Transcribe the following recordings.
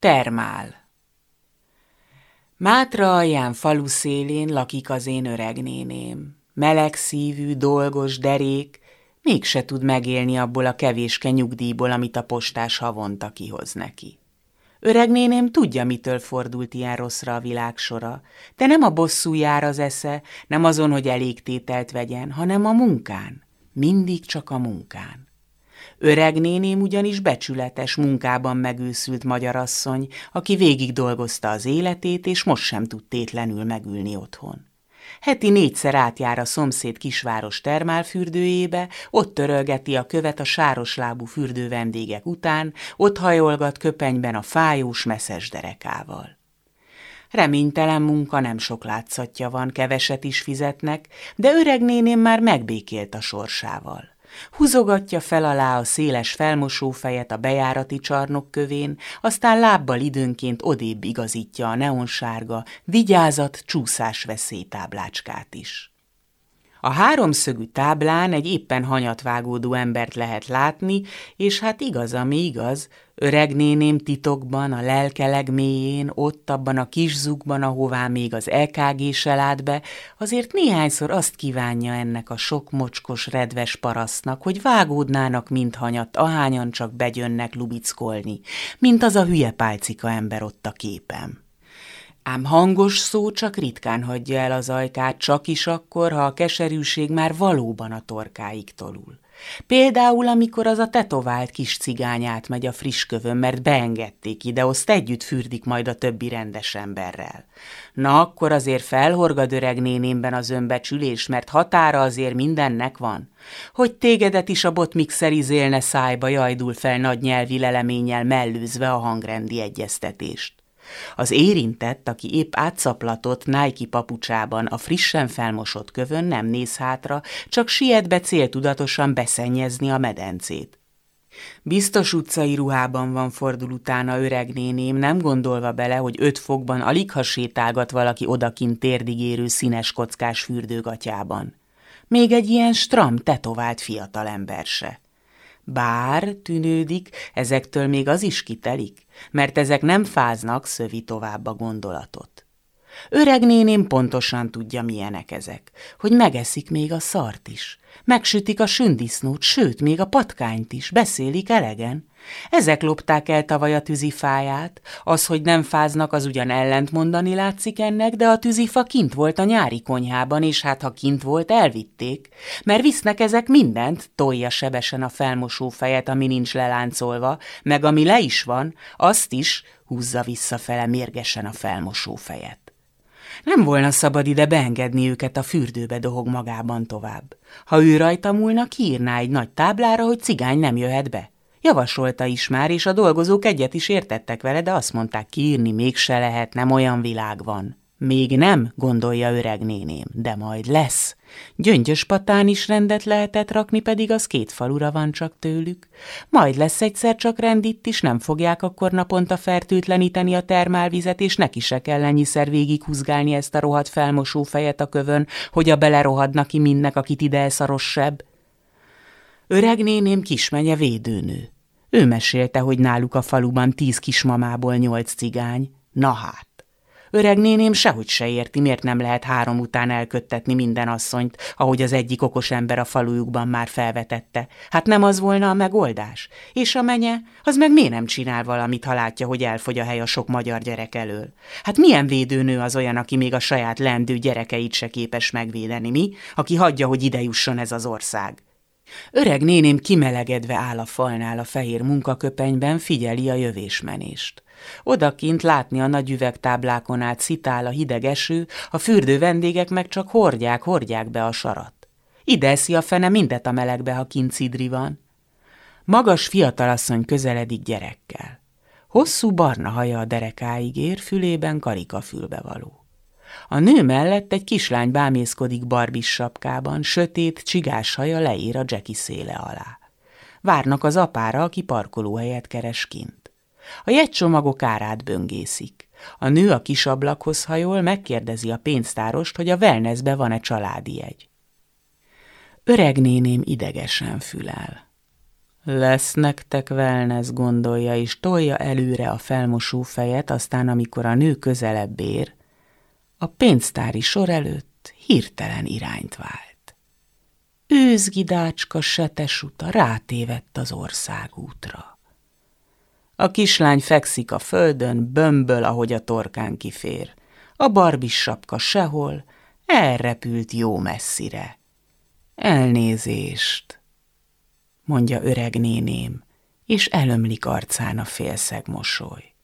Termál Mátra alján falu szélén lakik az én öregnéném. Meleg szívű, dolgos, derék, mégse tud megélni abból a kevéske nyugdíjból, amit a postás havonta kihoz neki. Öregnéném tudja, mitől fordult ilyen rosszra a világ sora, de nem a bosszú jár az esze, nem azon, hogy elégtételt vegyen, hanem a munkán. Mindig csak a munkán. Öreg néném ugyanis becsületes munkában megőszült magyarasszony, aki végig dolgozta az életét, és most sem tud tétlenül megülni otthon. Heti négyszer átjár a szomszéd kisváros termálfürdőjébe, ott törölgeti a követ a sároslábú fürdő vendégek után, ott hajolgat köpenyben a fájós messzes derekával. Reménytelen munka nem sok látszatja van, keveset is fizetnek, de öreg néném már megbékélt a sorsával. Húzogatja fel alá a széles felmosófejet a bejárati csarnok kövén, aztán lábbal időnként odébb igazítja a neonsárga, vigyázat csúszás veszélytáblácskát is. A háromszögű táblán egy éppen hanyatvágódó embert lehet látni, és hát igaz, ami igaz, öreg néném titokban, a lelke legmélyén, ott abban a kis zugban, ahová még az LKG se lát be, azért néhányszor azt kívánja ennek a sok mocskos, redves parasztnak, hogy vágódnának mint hanyat, ahányan csak begyönnek lubickolni, mint az a hülye pálcika ember ott a képem. Ám hangos szó csak ritkán hagyja el az ajkát, csak is akkor, ha a keserűség már valóban a torkáig tolul. Például, amikor az a tetovált kis cigányát megy a friss kövön, mert beengedték ide, azt együtt fürdik majd a többi rendes emberrel. Na, akkor azért felhorgad öreg nénémben az önbecsülés, mert határa azért mindennek van. Hogy tégedet is a botmixer izélne szájba jajdul fel nagy nyelvi leleménnyel mellőzve a hangrendi egyeztetést. Az érintett, aki épp átszaplatott Nike papucsában a frissen felmosott kövön nem néz hátra, csak siet be céltudatosan beszennyezni a medencét. Biztos utcai ruhában van fordul utána öreg néném, nem gondolva bele, hogy öt fokban alig ha sétálgat valaki odakint térdigérő színes kockás fürdőgatyában. Még egy ilyen stram tetovált fiatalember se. Bár, tűnődik, ezektől még az is kitelik, mert ezek nem fáznak, szövi tovább a gondolatot. Öreg néném pontosan tudja, milyenek ezek, hogy megeszik még a szart is, megsütik a sündisznót, sőt, még a patkányt is, beszélik elegen. Ezek lopták el tavaly a tűzifáját, az, hogy nem fáznak, az ugyan ellent mondani látszik ennek, de a tűzifa kint volt a nyári konyhában, és hát ha kint volt, elvitték, mert visznek ezek mindent, tolja sebesen a felmosó fejet, ami nincs leláncolva, meg ami le is van, azt is húzza visszafele mérgesen a felmosó fejet. Nem volna szabad ide beengedni őket, a fürdőbe dohog magában tovább. Ha ő rajta múlna, kiírná egy nagy táblára, hogy cigány nem jöhet be. Javasolta is már, és a dolgozók egyet is értettek vele, de azt mondták, kiírni mégse lehet, nem olyan világ van. Még nem, gondolja öreg néném, de majd lesz. Gyöngyös patán is rendet lehetett rakni, pedig az két falura van csak tőlük. Majd lesz egyszer csak rend itt is, nem fogják akkor naponta fertőtleníteni a termálvizet, és neki se kell ennyiszer végighúzgálni ezt a rohadt felmosó fejet a kövön, hogy a belerohadna ki mindnek, akit ide eszarossebb. Öreg néném kismenye védőnő. Ő mesélte, hogy náluk a faluban tíz kismamából nyolc cigány. Na hát. Öreg néném sehogy se érti, miért nem lehet három után elköttetni minden asszonyt, ahogy az egyik okos ember a falujukban már felvetette. Hát nem az volna a megoldás? És a menye, az meg miért nem csinál valamit, ha látja, hogy elfogy a hely a sok magyar gyerek elől? Hát milyen védőnő az olyan, aki még a saját lendő gyerekeit se képes megvédeni, mi? Aki hagyja, hogy ide jusson ez az ország? Öreg néném kimelegedve áll a falnál a fehér munkaköpenyben, figyeli a jövésmenést. Odakint látni a nagy üvegtáblákon át szitál a hideg eső, a fürdő vendégek meg csak hordják, hordják be a sarat. Ide eszi a fene mindet a melegbe, ha kint cidri van. Magas fiatalasszony közeledik gyerekkel. Hosszú barna haja a derekáig ér, fülében karikafülbe való. A nő mellett egy kislány bámészkodik barbis sapkában, sötét, csigás haja leír a Jackie széle alá. Várnak az apára, aki parkolóhelyet keres kint. A jegycsomagok árát böngészik. A nő a kis ablakhoz hajol, megkérdezi a pénztárost, hogy a wellnessbe van-e családi jegy. Öreg néném idegesen fülel. Lesz nektek wellness, gondolja, és tolja előre a felmosó fejet, aztán amikor a nő közelebb ér, a pénztári sor előtt hirtelen irányt vált. Őzgidácska setesuta rátévett az országútra. A kislány fekszik a földön, bömböl, ahogy a torkán kifér. A barbis sapka sehol, elrepült jó messzire. Elnézést, mondja öreg néném, és elömlik arcán a félszeg mosoly.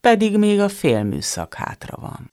Pedig még a félműszak hátra van.